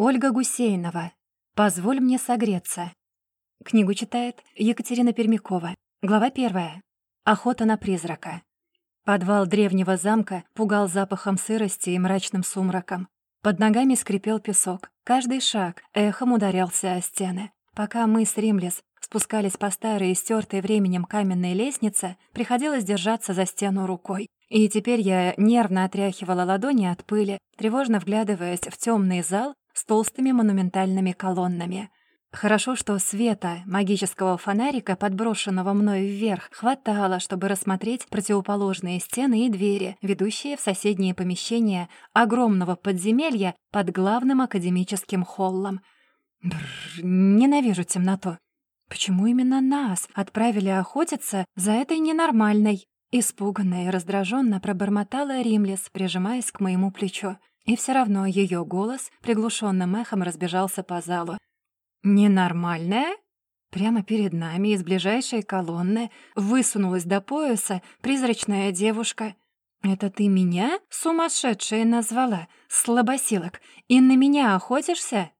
Ольга Гусейнова. «Позволь мне согреться». Книгу читает Екатерина Пермякова. Глава первая. Охота на призрака. Подвал древнего замка пугал запахом сырости и мрачным сумраком. Под ногами скрипел песок. Каждый шаг эхом ударялся о стены. Пока мы с Римлес спускались по старой и стертой временем каменной лестнице, приходилось держаться за стену рукой. И теперь я нервно отряхивала ладони от пыли, тревожно вглядываясь в темный зал с толстыми монументальными колоннами. Хорошо, что света магического фонарика, подброшенного мной вверх, хватало, чтобы рассмотреть противоположные стены и двери, ведущие в соседние помещения огромного подземелья под главным академическим холлом. Бррр, ненавижу темноту. Почему именно нас отправили охотиться за этой ненормальной? Испуганная и раздраженно пробормотала Римлес, прижимаясь к моему плечу. И все равно ее голос приглушенным эхом разбежался по залу. «Ненормальная?» Прямо перед нами из ближайшей колонны высунулась до пояса призрачная девушка. «Это ты меня сумасшедшая назвала, слабосилок, и на меня охотишься?»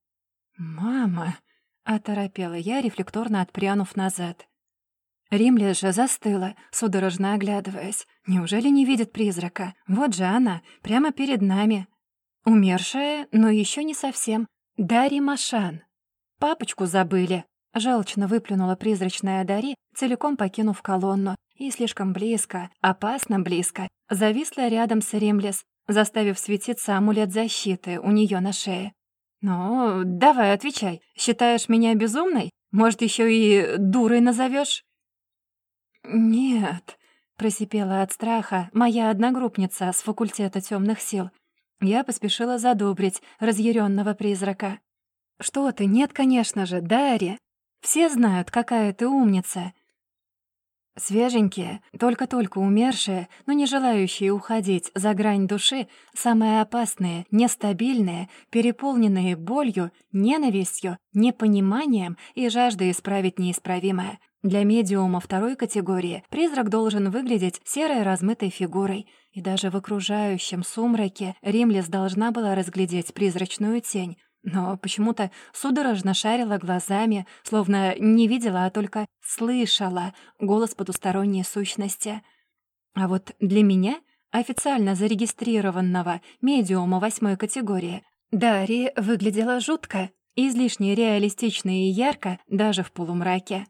«Мама!» — оторопела я, рефлекторно отпрянув назад. Римля же застыла, судорожно оглядываясь. Неужели не видит призрака? Вот же она, прямо перед нами. Умершая, но еще не совсем. Дарья Машан. Папочку забыли. Жалочно выплюнула призрачная Дари, целиком покинув колонну. И слишком близко, опасно близко, зависла рядом с Римлес, заставив светиться амулет защиты у нее на шее. «Ну, давай, отвечай. Считаешь меня безумной? Может, еще и дурой назовешь? «Нет», — просипела от страха моя одногруппница с факультета темных сил. Я поспешила задобрить разъяренного призрака. «Что ты? Нет, конечно же, Дарья. Все знают, какая ты умница. Свеженькие, только-только умершие, но не желающие уходить за грань души, самые опасные, нестабильные, переполненные болью, ненавистью, непониманием и жаждой исправить неисправимое. Для медиума второй категории призрак должен выглядеть серой размытой фигурой, и даже в окружающем сумраке Римлес должна была разглядеть призрачную тень, но почему-то судорожно шарила глазами, словно не видела, а только слышала голос потусторонней сущности. А вот для меня, официально зарегистрированного медиума восьмой категории, Дарья выглядела жутко, излишне реалистично и ярко даже в полумраке.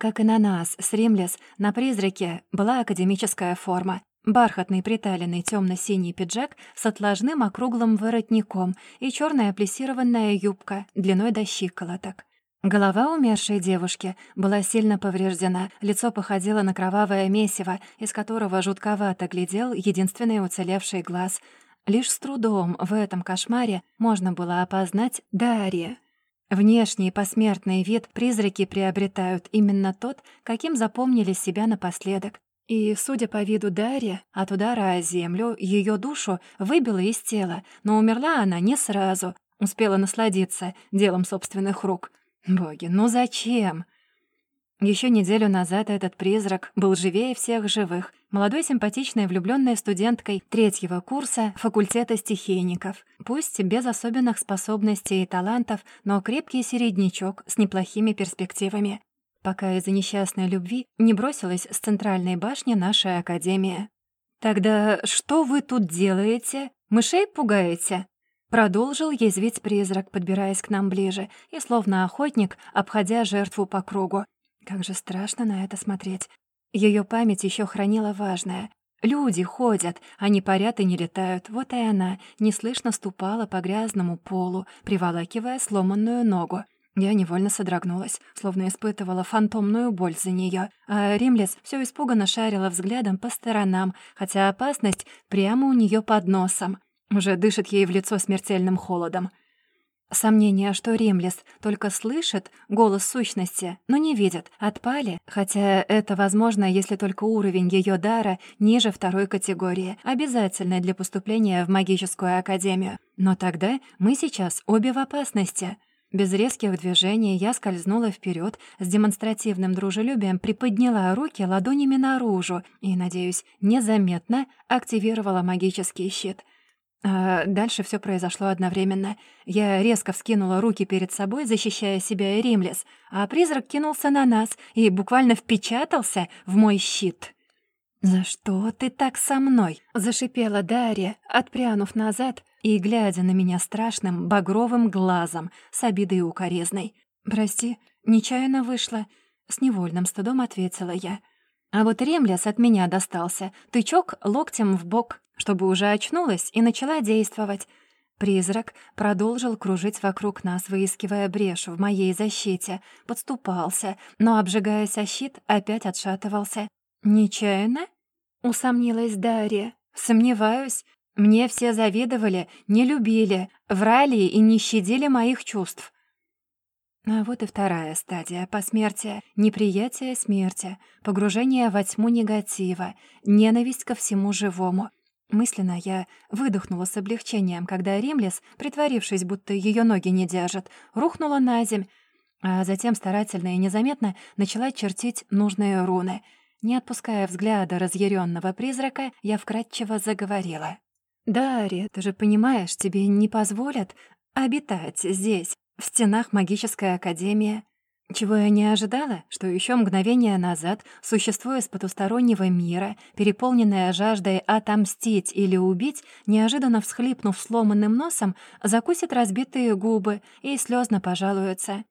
Как и на нас, с Римлес, на призраке была академическая форма, Бархатный приталенный темно-синий пиджак с отложным округлым воротником и черная плессированная юбка длиной до щиколоток. Голова умершей девушки была сильно повреждена, лицо походило на кровавое месиво, из которого жутковато глядел единственный уцелевший глаз. Лишь с трудом в этом кошмаре можно было опознать Дарья. Внешний посмертный вид призраки приобретают именно тот, каким запомнили себя напоследок. И, судя по виду Дарьи, от удара о землю ее душу выбило из тела, но умерла она не сразу, успела насладиться делом собственных рук. Боги, ну зачем? Еще неделю назад этот призрак был живее всех живых, молодой симпатичной влюбленной студенткой третьего курса факультета стихийников. Пусть без особенных способностей и талантов, но крепкий середнячок с неплохими перспективами пока из-за несчастной любви не бросилась с центральной башни наша академия. «Тогда что вы тут делаете? Мышей пугаете?» Продолжил язвить призрак, подбираясь к нам ближе, и словно охотник, обходя жертву по кругу. Как же страшно на это смотреть. Ее память еще хранила важное. Люди ходят, они парят и не летают. Вот и она неслышно ступала по грязному полу, приволакивая сломанную ногу. Я невольно содрогнулась, словно испытывала фантомную боль за нее, а Римлес все испуганно шарила взглядом по сторонам, хотя опасность прямо у нее под носом. Уже дышит ей в лицо смертельным холодом. Сомнения, что Римлес только слышит голос сущности, но не видит, отпали, хотя это возможно, если только уровень ее дара ниже второй категории, обязательной для поступления в магическую академию. Но тогда мы сейчас обе в опасности — без резких движений я скользнула вперед, с демонстративным дружелюбием приподняла руки ладонями наружу и, надеюсь, незаметно активировала магический щит. А дальше все произошло одновременно. Я резко вскинула руки перед собой, защищая себя и Римлес, а призрак кинулся на нас и буквально впечатался в мой щит. «За что ты так со мной?» — зашипела Дарья, отпрянув назад и глядя на меня страшным багровым глазом с обидой укоризной. «Прости, нечаянно вышла», — с невольным стыдом ответила я. А вот Ремлес от меня достался, тычок локтем в бок, чтобы уже очнулась и начала действовать. Призрак продолжил кружить вокруг нас, выискивая брешь в моей защите, подступался, но, обжигаясь о щит, опять отшатывался. «Нечаянно?» — усомнилась Дарья. «Сомневаюсь. Мне все завидовали, не любили, врали и не щадили моих чувств. А вот и вторая стадия посмертия, неприятие смерти, погружение во тьму негатива, ненависть ко всему живому. Мысленно я выдохнула с облегчением, когда Римлес, притворившись, будто ее ноги не держат, рухнула на земь, а затем старательно и незаметно начала чертить нужные руны. Не отпуская взгляда разъяренного призрака, я вкратчиво заговорила. «Дарья, ты же понимаешь, тебе не позволят обитать здесь, в стенах магической академии. Чего я не ожидала, что еще мгновение назад существо из потустороннего мира, переполненное жаждой отомстить или убить, неожиданно всхлипнув сломанным носом, закусит разбитые губы и слезно пожалуется.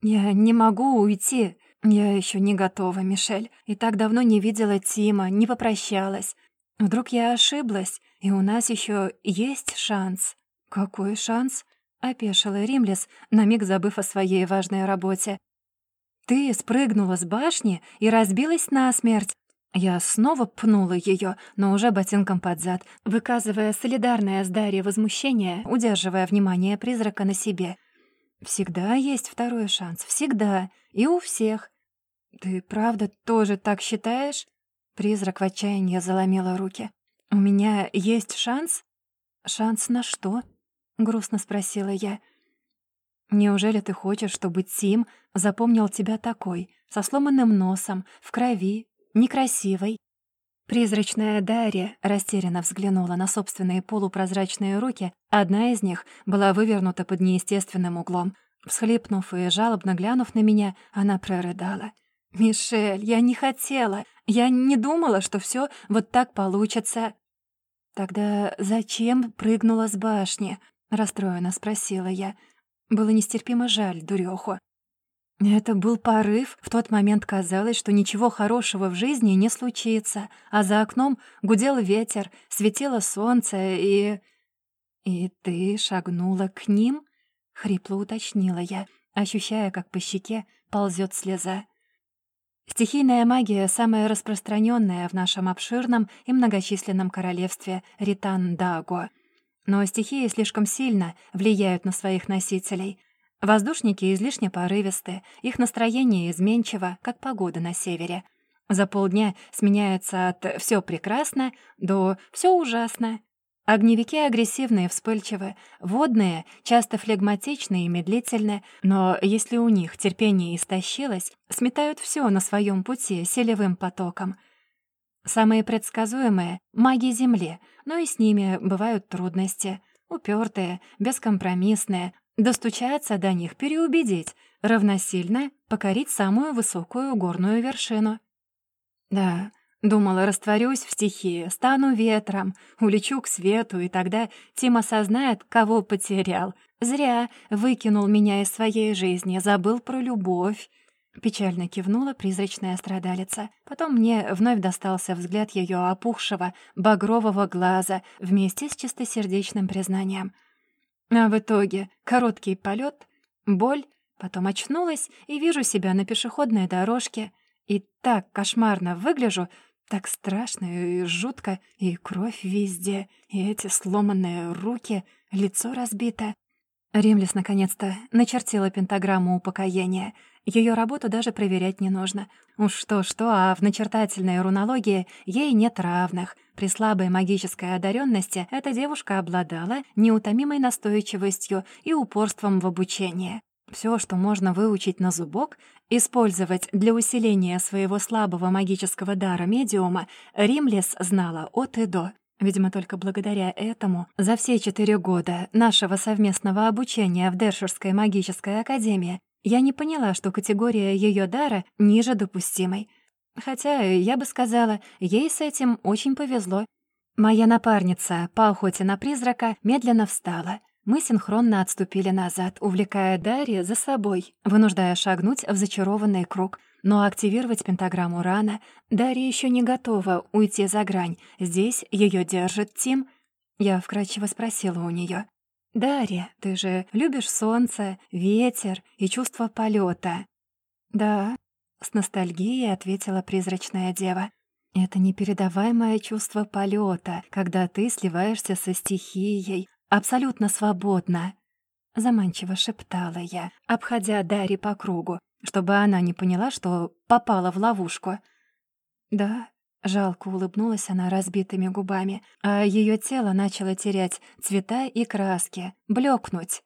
«Я не могу уйти. Я еще не готова, Мишель, и так давно не видела Тима, не попрощалась. Вдруг я ошиблась, и у нас еще есть шанс». «Какой шанс?» опешила Римлес, на миг забыв о своей важной работе. «Ты спрыгнула с башни и разбилась насмерть. Я снова пнула ее, но уже ботинком под зад, выказывая солидарное с Дарьей возмущение, удерживая внимание призрака на себе. «Всегда есть второй шанс, всегда, и у всех». «Ты правда тоже так считаешь?» Призрак в отчаянии заломила руки. «У меня есть шанс?» «Шанс на что?» — грустно спросила я. «Неужели ты хочешь, чтобы Тим запомнил тебя такой, со сломанным носом, в крови, некрасивой?» Призрачная Дарья растерянно взглянула на собственные полупрозрачные руки. Одна из них была вывернута под неестественным углом. Всхлипнув и жалобно глянув на меня, она прорыдала. «Мишель, я не хотела. Я не думала, что все вот так получится». «Тогда зачем прыгнула с башни?» расстроенно спросила я. Было нестерпимо жаль дурёху. Это был порыв. В тот момент казалось, что ничего хорошего в жизни не случится, а за окном гудел ветер, светило солнце и... «И ты шагнула к ним?» — хрипло уточнила я, ощущая, как по щеке ползет слеза. Стихийная магия самая распространенная в нашем обширном и многочисленном королевстве Ритан-Даго — но стихии слишком сильно влияют на своих носителей. Воздушники излишне порывисты, их настроение изменчиво, как погода на севере. За полдня сменяется от «всё прекрасно» до «всё ужасно». Огневики агрессивные, вспыльчивы, водные часто флегматичны и медлительны, но если у них терпение истощилось, сметают всё на своём пути селевым потоком — Самые предсказуемые — маги Земли, но и с ними бывают трудности. Упертые, бескомпромиссные. Достучаться до них, переубедить, равносильно покорить самую высокую горную вершину. Да, думала, растворюсь в стихии, стану ветром, улечу к свету, и тогда Тим осознает, кого потерял. Зря выкинул меня из своей жизни, забыл про любовь. Печально кивнула призрачная страдалица. Потом мне вновь достался взгляд ее опухшего, багрового глаза вместе с чистосердечным признанием. А в итоге короткий полет, боль, потом очнулась и вижу себя на пешеходной дорожке. И так кошмарно выгляжу, так страшно и жутко, и кровь везде, и эти сломанные руки, лицо разбито. Ремлис наконец-то начертила пентаграмму упокоения. Ее работу даже проверять не нужно. Уж что-что, а в начертательной рунологии ей нет равных. При слабой магической одаренности эта девушка обладала неутомимой настойчивостью и упорством в обучении. Все, что можно выучить на зубок, использовать для усиления своего слабого магического дара медиума, Римлис знала от и до. Видимо, только благодаря этому за все четыре года нашего совместного обучения в Дершерской магической академии я не поняла, что категория ее дара ниже допустимой. Хотя, я бы сказала, ей с этим очень повезло. Моя напарница по охоте на призрака медленно встала. Мы синхронно отступили назад, увлекая Дарья за собой, вынуждая шагнуть в зачарованный круг. Но активировать пентаграмму рано. Дарья еще не готова уйти за грань. Здесь ее держит Тим. Я вкрадчиво спросила у нее: «Дарья, ты же любишь солнце, ветер и чувство полета. «Да», — с ностальгией ответила призрачная дева. «Это непередаваемое чувство полета, когда ты сливаешься со стихией, абсолютно свободно», — заманчиво шептала я, обходя Дарьи по кругу, чтобы она не поняла, что попала в ловушку. «Да», Жалко улыбнулась она разбитыми губами, а ее тело начало терять цвета и краски, блекнуть.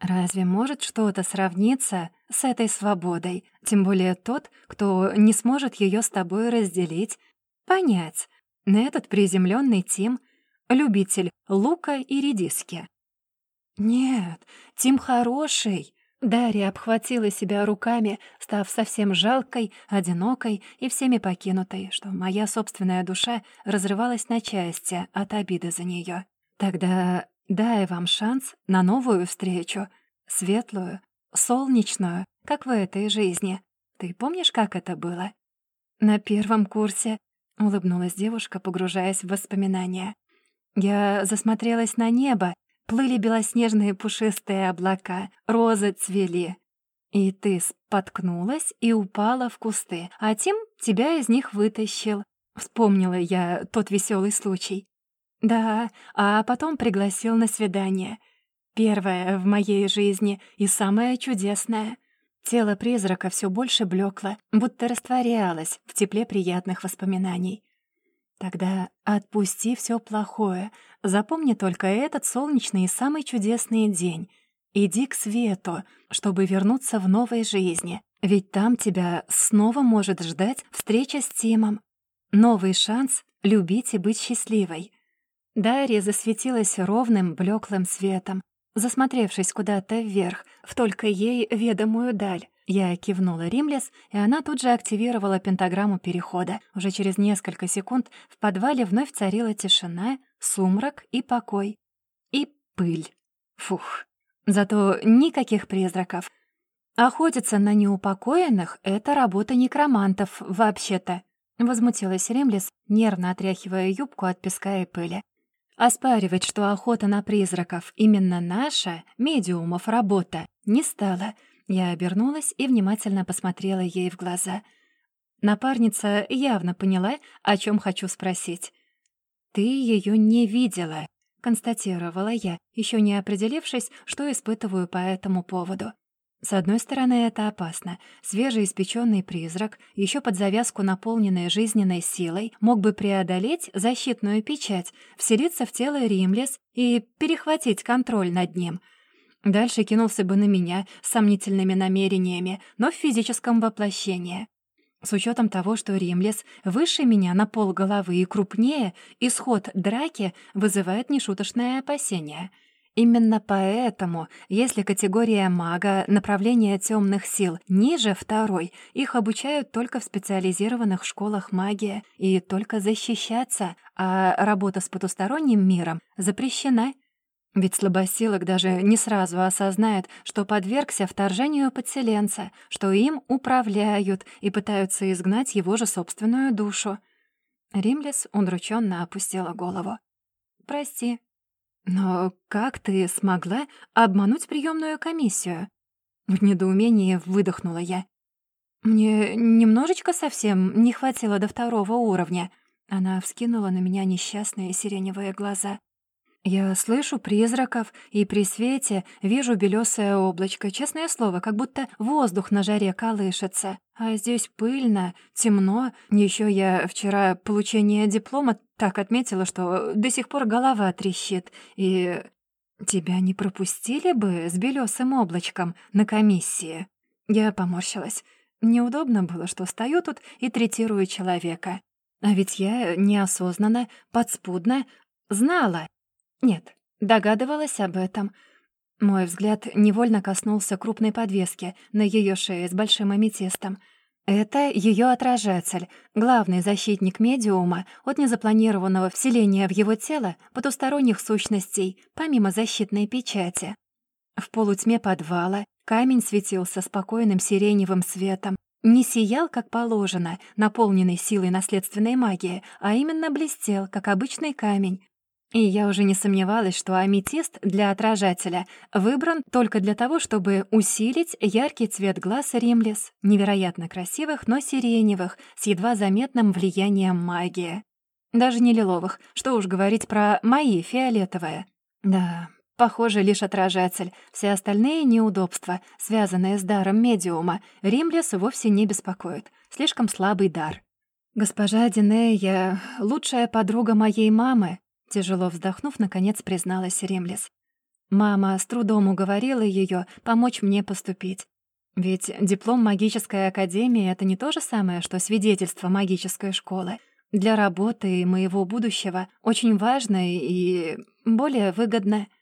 Разве может что-то сравниться с этой свободой? Тем более тот, кто не сможет ее с тобой разделить, понять. На этот приземленный Тим — любитель лука и редиски. Нет, Тим хороший, Дарья обхватила себя руками, став совсем жалкой, одинокой и всеми покинутой, что моя собственная душа разрывалась на части от обиды за нее. Тогда дай вам шанс на новую встречу, светлую, солнечную, как в этой жизни. Ты помнишь, как это было? На первом курсе улыбнулась девушка, погружаясь в воспоминания. Я засмотрелась на небо Плыли белоснежные пушистые облака, розы цвели. И ты споткнулась и упала в кусты, а Тим тебя из них вытащил. Вспомнила я тот веселый случай. Да, а потом пригласил на свидание. Первое в моей жизни и самое чудесное. Тело призрака все больше блекло, будто растворялось в тепле приятных воспоминаний. Тогда отпусти все плохое. Запомни только этот солнечный и самый чудесный день. Иди к свету, чтобы вернуться в новой жизни. Ведь там тебя снова может ждать встреча с Тимом. Новый шанс любить и быть счастливой. Дарья засветилась ровным, блеклым светом, засмотревшись куда-то вверх, в только ей ведомую даль. Я кивнула Римлес, и она тут же активировала пентаграмму перехода. Уже через несколько секунд в подвале вновь царила тишина, сумрак и покой. И пыль. Фух. Зато никаких призраков. Охотиться на неупокоенных — это работа некромантов, вообще-то. Возмутилась Римлес, нервно отряхивая юбку от песка и пыли. Оспаривать, что охота на призраков именно наша, медиумов, работа, не стала — я обернулась и внимательно посмотрела ей в глаза. Напарница явно поняла, о чем хочу спросить. «Ты ее не видела», — констатировала я, еще не определившись, что испытываю по этому поводу. С одной стороны, это опасно. Свежеиспеченный призрак, еще под завязку наполненный жизненной силой, мог бы преодолеть защитную печать, вселиться в тело Римлес и перехватить контроль над ним — Дальше кинулся бы на меня с сомнительными намерениями, но в физическом воплощении. С учетом того, что Римлес выше меня на пол головы и крупнее, исход драки вызывает нешуточное опасение. Именно поэтому, если категория мага направления темных сил ниже второй, их обучают только в специализированных школах магии и только защищаться, а работа с потусторонним миром запрещена — ведь слабосилок даже не сразу осознает, что подвергся вторжению подселенца, что им управляют и пытаются изгнать его же собственную душу. Римлес удрученно опустила голову. «Прости, но как ты смогла обмануть приемную комиссию?» В недоумении выдохнула я. «Мне немножечко совсем не хватило до второго уровня». Она вскинула на меня несчастные сиреневые глаза. Я слышу призраков, и при свете вижу белёсое облачко, честное слово, как будто воздух на жаре колышется. А здесь пыльно, темно. Еще я вчера получение диплома так отметила, что до сих пор голова трещит. И тебя не пропустили бы с белёсым облачком на комиссии? Я поморщилась. Неудобно было, что стою тут и третирую человека. А ведь я неосознанно, подспудно знала. Нет, догадывалась об этом. Мой взгляд невольно коснулся крупной подвески на ее шее с большим аметистом. Это ее отражатель, главный защитник медиума от незапланированного вселения в его тело потусторонних сущностей, помимо защитной печати. В полутьме подвала камень светился спокойным сиреневым светом, не сиял, как положено, наполненный силой наследственной магии, а именно блестел, как обычный камень. И я уже не сомневалась, что аметист для отражателя выбран только для того, чтобы усилить яркий цвет глаз Римлес, невероятно красивых, но сиреневых, с едва заметным влиянием магии. Даже не лиловых, что уж говорить про мои фиолетовые. Да, Похоже, лишь отражатель. Все остальные неудобства, связанные с даром медиума, Римлес вовсе не беспокоит. Слишком слабый дар. «Госпожа Динея — лучшая подруга моей мамы», тяжело вздохнув, наконец призналась Римлес. Мама с трудом уговорила ее помочь мне поступить. Ведь диплом магической академии — это не то же самое, что свидетельство магической школы. Для работы и моего будущего очень важно и более выгодно —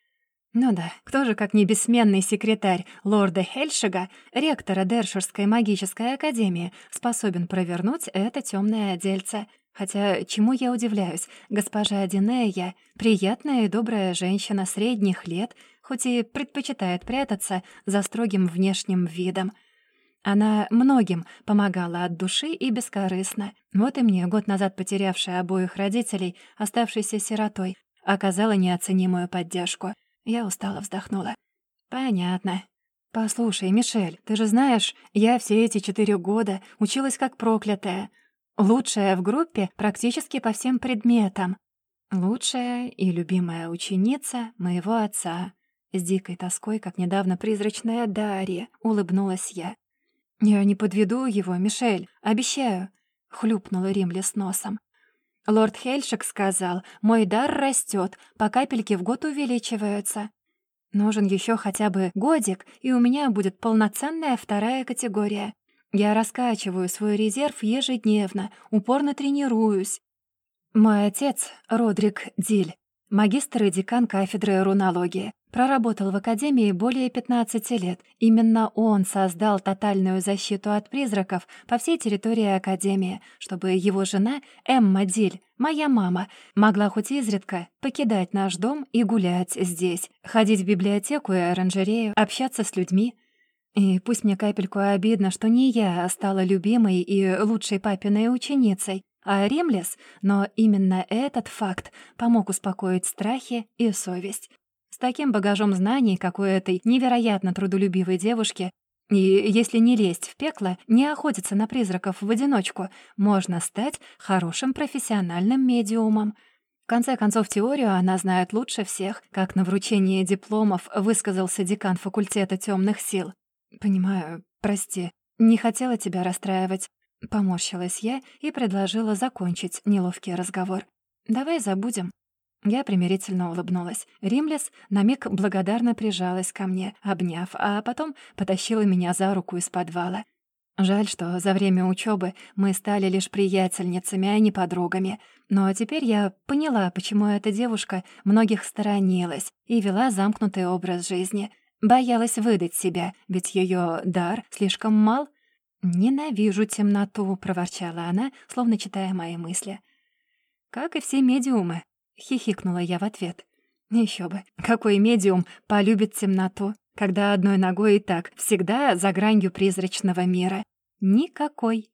ну да, кто же, как не бессменный секретарь лорда Хельшига, ректора Дершерской магической академии, способен провернуть это темное дельце? Хотя, чему я удивляюсь, госпожа Динея — приятная и добрая женщина средних лет, хоть и предпочитает прятаться за строгим внешним видом. Она многим помогала от души и бескорыстно. Вот и мне, год назад потерявшая обоих родителей, оставшейся сиротой, оказала неоценимую поддержку — я устало вздохнула. «Понятно. Послушай, Мишель, ты же знаешь, я все эти четыре года училась как проклятая. Лучшая в группе практически по всем предметам. Лучшая и любимая ученица моего отца. С дикой тоской, как недавно призрачная Дарья, улыбнулась я. «Я не подведу его, Мишель, обещаю», — хлюпнула Римли с носом. Лорд Хельшик сказал, мой дар растет, по капельке в год увеличивается. Нужен еще хотя бы годик, и у меня будет полноценная вторая категория. Я раскачиваю свой резерв ежедневно, упорно тренируюсь. Мой отец, Родрик Диль, магистр и декан кафедры рунологии. Проработал в Академии более 15 лет. Именно он создал тотальную защиту от призраков по всей территории Академии, чтобы его жена, Эмма Диль, моя мама, могла хоть изредка покидать наш дом и гулять здесь, ходить в библиотеку и оранжерею, общаться с людьми. И пусть мне капельку обидно, что не я стала любимой и лучшей папиной ученицей, а Римлес, но именно этот факт помог успокоить страхи и совесть. С таким багажом знаний, как у этой невероятно трудолюбивой девушки, и если не лезть в пекло, не охотиться на призраков в одиночку, можно стать хорошим профессиональным медиумом. В конце концов, теорию она знает лучше всех, как на вручении дипломов высказался декан факультета темных сил. «Понимаю, прости, не хотела тебя расстраивать». Поморщилась я и предложила закончить неловкий разговор. «Давай забудем. Я примирительно улыбнулась. Римлес на миг благодарно прижалась ко мне, обняв, а потом потащила меня за руку из подвала. Жаль, что за время учебы мы стали лишь приятельницами, а не подругами. Но теперь я поняла, почему эта девушка многих сторонилась и вела замкнутый образ жизни. Боялась выдать себя, ведь ее дар слишком мал. «Ненавижу темноту», — проворчала она, словно читая мои мысли. «Как и все медиумы», — хихикнула я в ответ. Еще бы, какой медиум полюбит темноту, когда одной ногой и так всегда за гранью призрачного мира? Никакой.